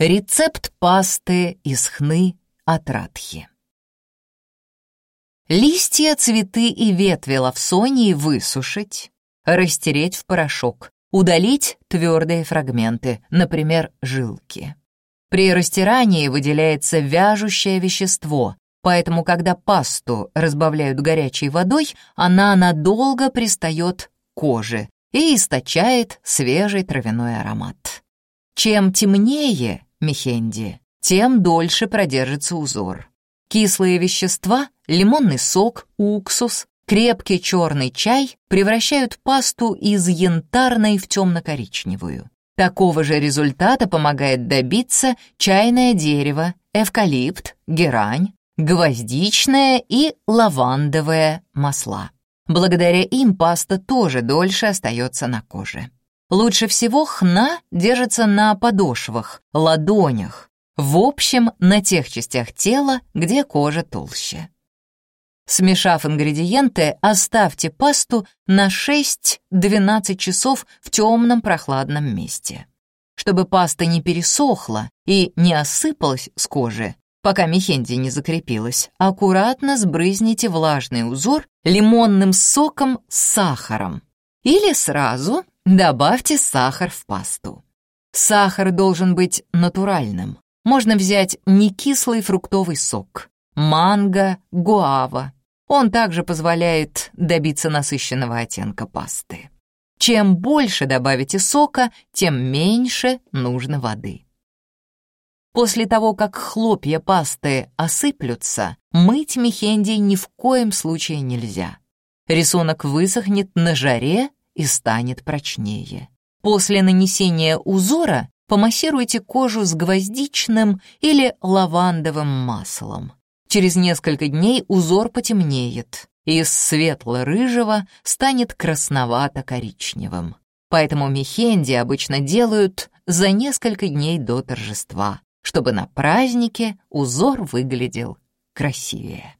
Рецепт пасты из хны от радхи. Листья, цветы и ветви лавсонии высушить, растереть в порошок, удалить твердые фрагменты, например, жилки. При растирании выделяется вяжущее вещество, поэтому когда пасту разбавляют горячей водой, она надолго пристает к коже и источает свежий травяной аромат. Чем темнее мехенди, тем дольше продержится узор. Кислые вещества, лимонный сок, уксус, крепкий черный чай превращают пасту из янтарной в темно-коричневую. Такого же результата помогает добиться чайное дерево, эвкалипт, герань, гвоздичное и лавандовое масла. Благодаря им паста тоже дольше остается на коже. Лучше всего хна держится на подошвах, ладонях, в общем, на тех частях тела, где кожа толще. Смешав ингредиенты, оставьте пасту на 6-12 часов в темном прохладном месте. Чтобы паста не пересохла и не осыпалась с кожи, пока мехенди не закрепилась, аккуратно сбрызните влажный узор лимонным соком с сахаром. Или сразу Добавьте сахар в пасту. Сахар должен быть натуральным. Можно взять некислый фруктовый сок, манго, гуава. Он также позволяет добиться насыщенного оттенка пасты. Чем больше добавите сока, тем меньше нужно воды. После того, как хлопья пасты осыплются, мыть мехенди ни в коем случае нельзя. Рисунок высохнет на жаре и станет прочнее. После нанесения узора помассируйте кожу с гвоздичным или лавандовым маслом. Через несколько дней узор потемнеет, и из светло-рыжего станет красновато-коричневым. Поэтому мехенди обычно делают за несколько дней до торжества, чтобы на празднике узор выглядел красивее.